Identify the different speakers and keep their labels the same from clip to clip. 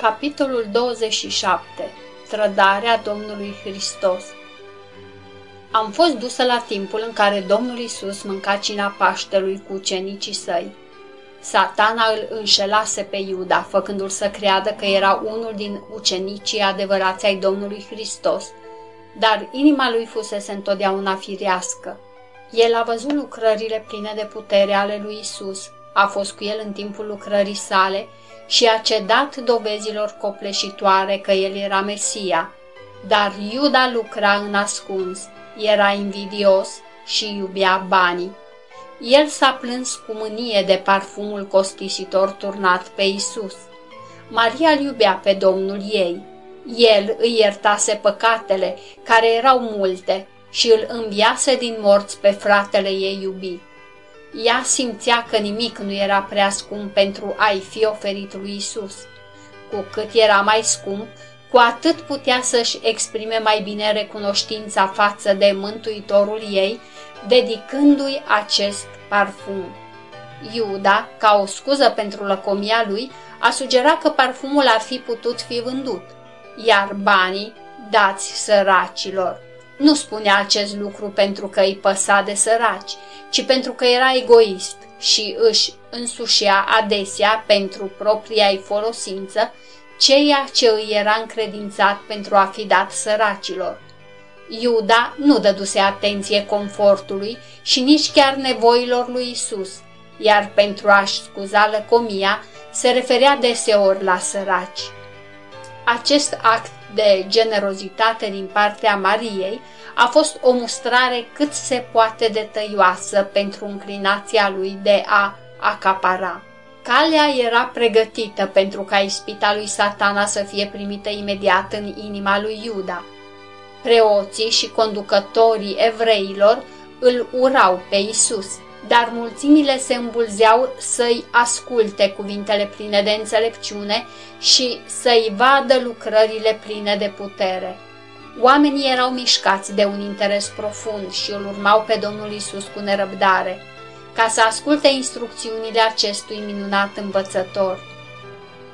Speaker 1: Capitolul 27. Trădarea Domnului Hristos Am fost dusă la timpul în care Domnul Isus mânca cina Paștelui cu ucenicii săi. Satana îl înșelase pe Iuda, făcându-l să creadă că era unul din ucenicii adevărați ai Domnului Hristos, dar inima lui fusese întotdeauna firească. El a văzut lucrările pline de putere ale lui Isus, a fost cu el în timpul lucrării sale și a cedat dovezilor copleșitoare că el era Mesia. Dar Iuda lucra în ascuns, era invidios și iubea banii. El s-a plâns cu mânie de parfumul costisitor turnat pe Isus. Maria îl iubea pe Domnul ei. El îi iertase păcatele, care erau multe, și îl înviase din morți pe fratele ei iubit. Ea simțea că nimic nu era prea scump pentru a-i fi oferit lui Isus. Cu cât era mai scump, cu atât putea să-și exprime mai bine recunoștința față de Mântuitorul ei, dedicându-i acest parfum. Iuda, ca o scuză pentru lăcomia lui, a sugerat că parfumul ar fi putut fi vândut, iar banii dați săracilor. Nu spunea acest lucru pentru că îi păsa de săraci, ci pentru că era egoist și își însușea adesea pentru propria ei folosință ceea ce îi era încredințat pentru a fi dat săracilor. Iuda nu dăduse atenție confortului și nici chiar nevoilor lui Isus, iar pentru a-și scuza lăcomia se referea deseori la săraci. Acest act de generozitate din partea Mariei a fost o mustrare cât se poate de tăioasă pentru înclinația lui de a acapara. Calea era pregătită pentru ca ispita lui satana să fie primită imediat în inima lui Iuda. Preoții și conducătorii evreilor îl urau pe Isus, dar mulțimile se îmbulzeau să-i asculte cuvintele pline de înțelepciune și să-i vadă lucrările pline de putere. Oamenii erau mișcați de un interes profund și îl urmau pe Domnul Isus cu nerăbdare, ca să asculte instrucțiunile acestui minunat învățător.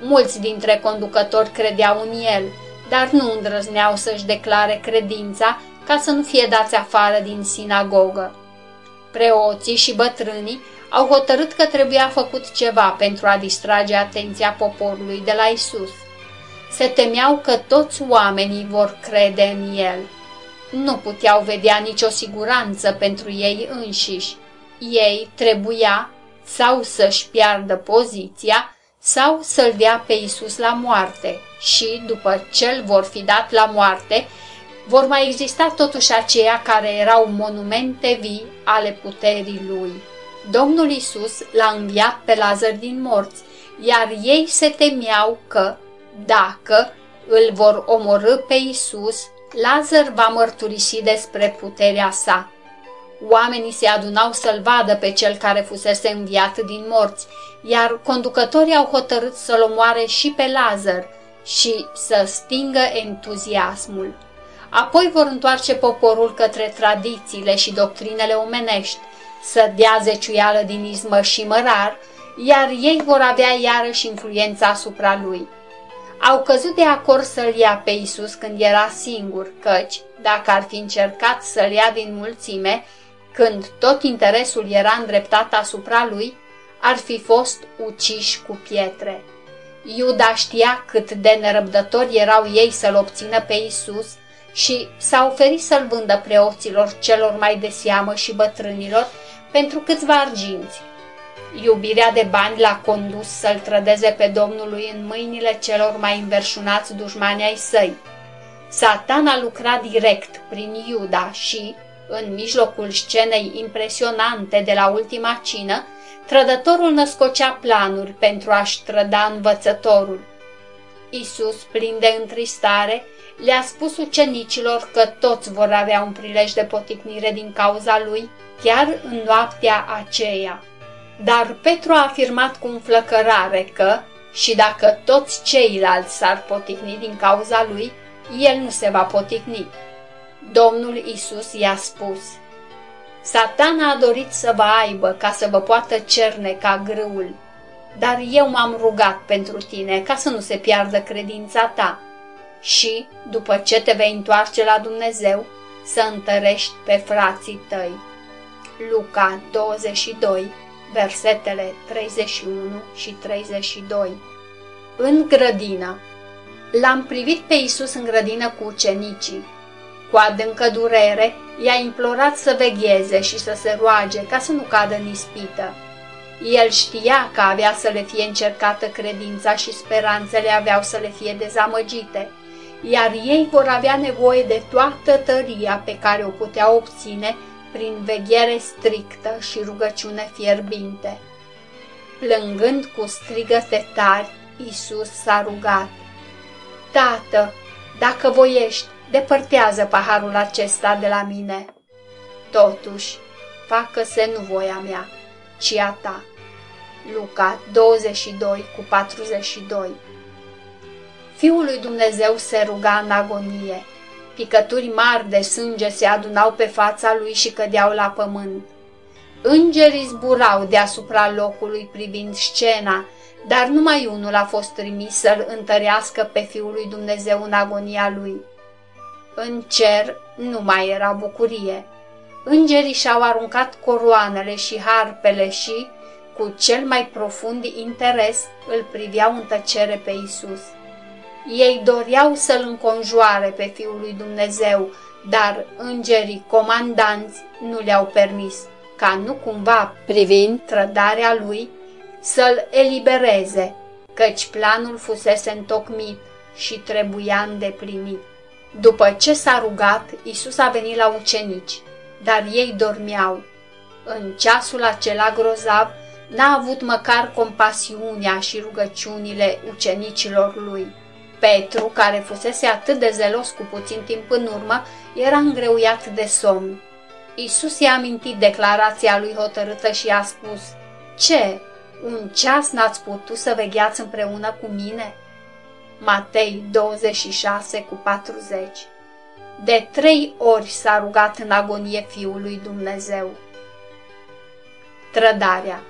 Speaker 1: Mulți dintre conducători credeau în el, dar nu îndrăzneau să-și declare credința ca să nu fie dați afară din sinagogă. Preoții și bătrânii au hotărât că trebuia făcut ceva pentru a distrage atenția poporului de la Isus. Se temeau că toți oamenii vor crede în el. Nu puteau vedea nicio siguranță pentru ei înșiși. Ei trebuia sau să-și piardă poziția sau să-l dea pe Isus la moarte și, după ce îl vor fi dat la moarte, vor mai exista totuși aceia care erau monumente vii ale puterii lui. Domnul Isus l-a înviat pe Lazar din morți, iar ei se temeau că, dacă îl vor omorâ pe Isus, Lazar va mărturisi despre puterea sa. Oamenii se adunau să-l vadă pe cel care fusese înviat din morți, iar conducătorii au hotărât să-l omoare și pe Lazar și să stingă entuziasmul. Apoi vor întoarce poporul către tradițiile și doctrinele omenești, să dea zeciuială din izmă și mărar, iar ei vor avea iarăși influența asupra lui. Au căzut de acord să-l ia pe Isus când era singur, căci, dacă ar fi încercat să-l ia din mulțime, când tot interesul era îndreptat asupra lui, ar fi fost uciși cu pietre. Iuda știa cât de nerăbdători erau ei să-l obțină pe Isus și s-a oferit să-l vândă preoților celor mai de seamă și bătrânilor pentru câțiva arginți. Iubirea de bani l-a condus să-l trădeze pe Domnului în mâinile celor mai înverșunați dușmani ai săi. Satan a lucrat direct prin Iuda și, în mijlocul scenei impresionante de la ultima cină, trădătorul născocea planuri pentru a-și trăda învățătorul. Isus, plin de întristare, le-a spus ucenicilor că toți vor avea un prilej de poticnire din cauza lui, chiar în noaptea aceea. Dar Petru a afirmat cu înflăcărare că, și dacă toți ceilalți s-ar poticni din cauza lui, el nu se va poticni. Domnul Isus i-a spus, Satana a dorit să vă aibă ca să vă poată cerne ca grâul. Dar eu m-am rugat pentru tine ca să nu se piardă credința ta și, după ce te vei întoarce la Dumnezeu, să întărești pe frații tăi. Luca 22, versetele 31 și 32 În grădină L-am privit pe Isus în grădină cu ucenicii. Cu adâncă durere, i-a implorat să vegheze și să se roage ca să nu cadă în ispită. El știa că avea să le fie încercată credința și speranțele aveau să le fie dezamăgite, iar ei vor avea nevoie de toată tăria pe care o putea obține prin veghere strictă și rugăciune fierbinte. Plângând cu strigăte tari, Isus s-a rugat. Tată, dacă voiești, depărtează paharul acesta de la mine. Totuși, facă-se nu voia mea, ci a ta. Luca 22 cu 42 Fiul lui Dumnezeu se ruga în agonie. Picături mari de sânge se adunau pe fața lui și cădeau la pământ. Îngerii zburau deasupra locului privind scena, dar numai unul a fost trimis să-l întărească pe Fiul lui Dumnezeu în agonia lui. În cer nu mai era bucurie. Îngerii și-au aruncat coroanele și harpele și, cu cel mai profund interes, îl priveau în tăcere pe Isus. Ei doreau să-l înconjoare pe Fiul lui Dumnezeu, dar îngerii comandanți nu le-au permis, ca nu cumva, privind trădarea lui, să-l elibereze, căci planul fusese întocmit și trebuia îndeplinit. După ce s-a rugat, Isus a venit la ucenici, dar ei dormeau. În ceasul acela grozav, n-a avut măcar compasiunea și rugăciunile ucenicilor lui. Petru, care fusese atât de zelos cu puțin timp în urmă, era îngreuiat de somn. Isus i-a amintit declarația lui hotărâtă și a spus, Ce, un ceas n-ați putut să vegheați împreună cu mine?" Matei 26 cu 40 De trei ori s-a rugat în agonie Fiul lui Dumnezeu. Trădarea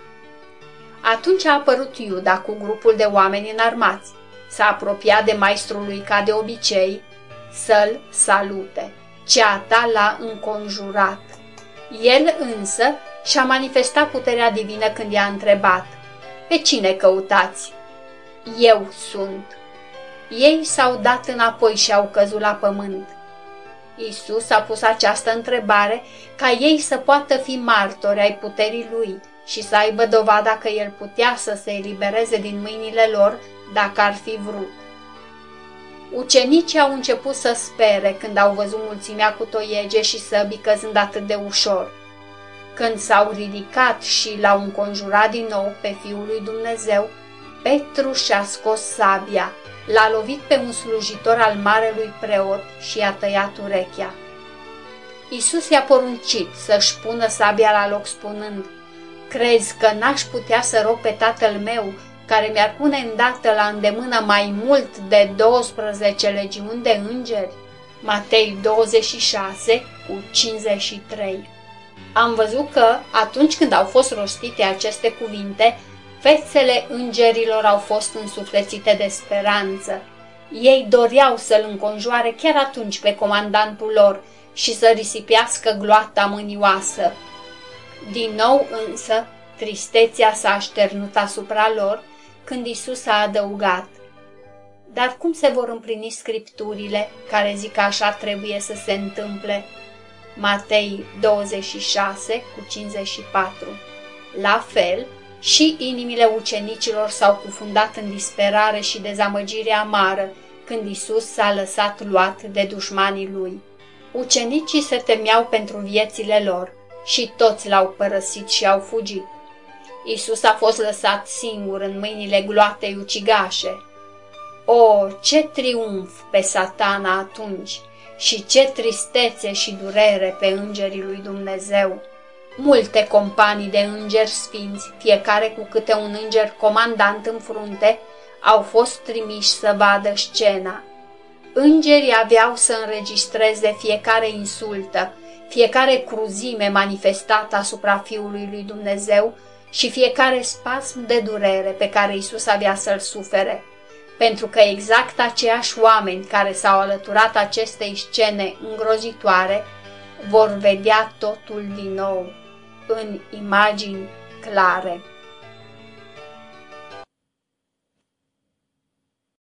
Speaker 1: Atunci a apărut Iuda cu grupul de oameni înarmați. S-a apropiat de maestrul lui ca de obicei să-l salute. Ceata l-a înconjurat. El însă și-a manifestat puterea divină când i-a întrebat, Pe cine căutați? Eu sunt. Ei s-au dat înapoi și au căzut la pământ. Isus a pus această întrebare ca ei să poată fi martori ai puterii lui și să aibă dovada că el putea să se elibereze din mâinile lor dacă ar fi vrut. Ucenicii au început să spere când au văzut mulțimea cu toiege și săbii căzând atât de ușor. Când s-au ridicat și l-au înconjurat din nou pe Fiul lui Dumnezeu, Petru și-a scos sabia, l-a lovit pe un slujitor al marelui preot și i-a tăiat urechea. Isus i-a poruncit să-și pună sabia la loc spunând, Crezi că n-aș putea să rog pe tatăl meu care mi-ar pune îndată la îndemână mai mult de 12 legiuni de îngeri? Matei 26 cu 53 Am văzut că, atunci când au fost rostite aceste cuvinte, fețele îngerilor au fost însuflețite de speranță. Ei doreau să-l înconjoare chiar atunci pe comandantul lor și să risipească gloata mânioasă. Din nou însă, tristețea s-a așternut asupra lor când Isus a adăugat. Dar cum se vor împlini scripturile care zic că așa trebuie să se întâmple? Matei 26 cu 54 La fel, și inimile ucenicilor s-au cufundat în disperare și dezamăgire amară când Isus s-a lăsat luat de dușmanii lui. Ucenicii se temeau pentru viețile lor și toți l-au părăsit și au fugit. Isus a fost lăsat singur în mâinile gloatei ucigașe. O, ce triumf pe satana atunci și ce tristețe și durere pe îngerii lui Dumnezeu! Multe companii de îngeri sfinți, fiecare cu câte un înger comandant în frunte, au fost trimiși să vadă scena. Îngerii aveau să înregistreze fiecare insultă, fiecare cruzime manifestată asupra Fiului lui Dumnezeu și fiecare spasm de durere pe care Isus avea să-l sufere, pentru că exact aceiași oameni care s-au alăturat acestei scene îngrozitoare vor vedea totul din nou în imagini clare.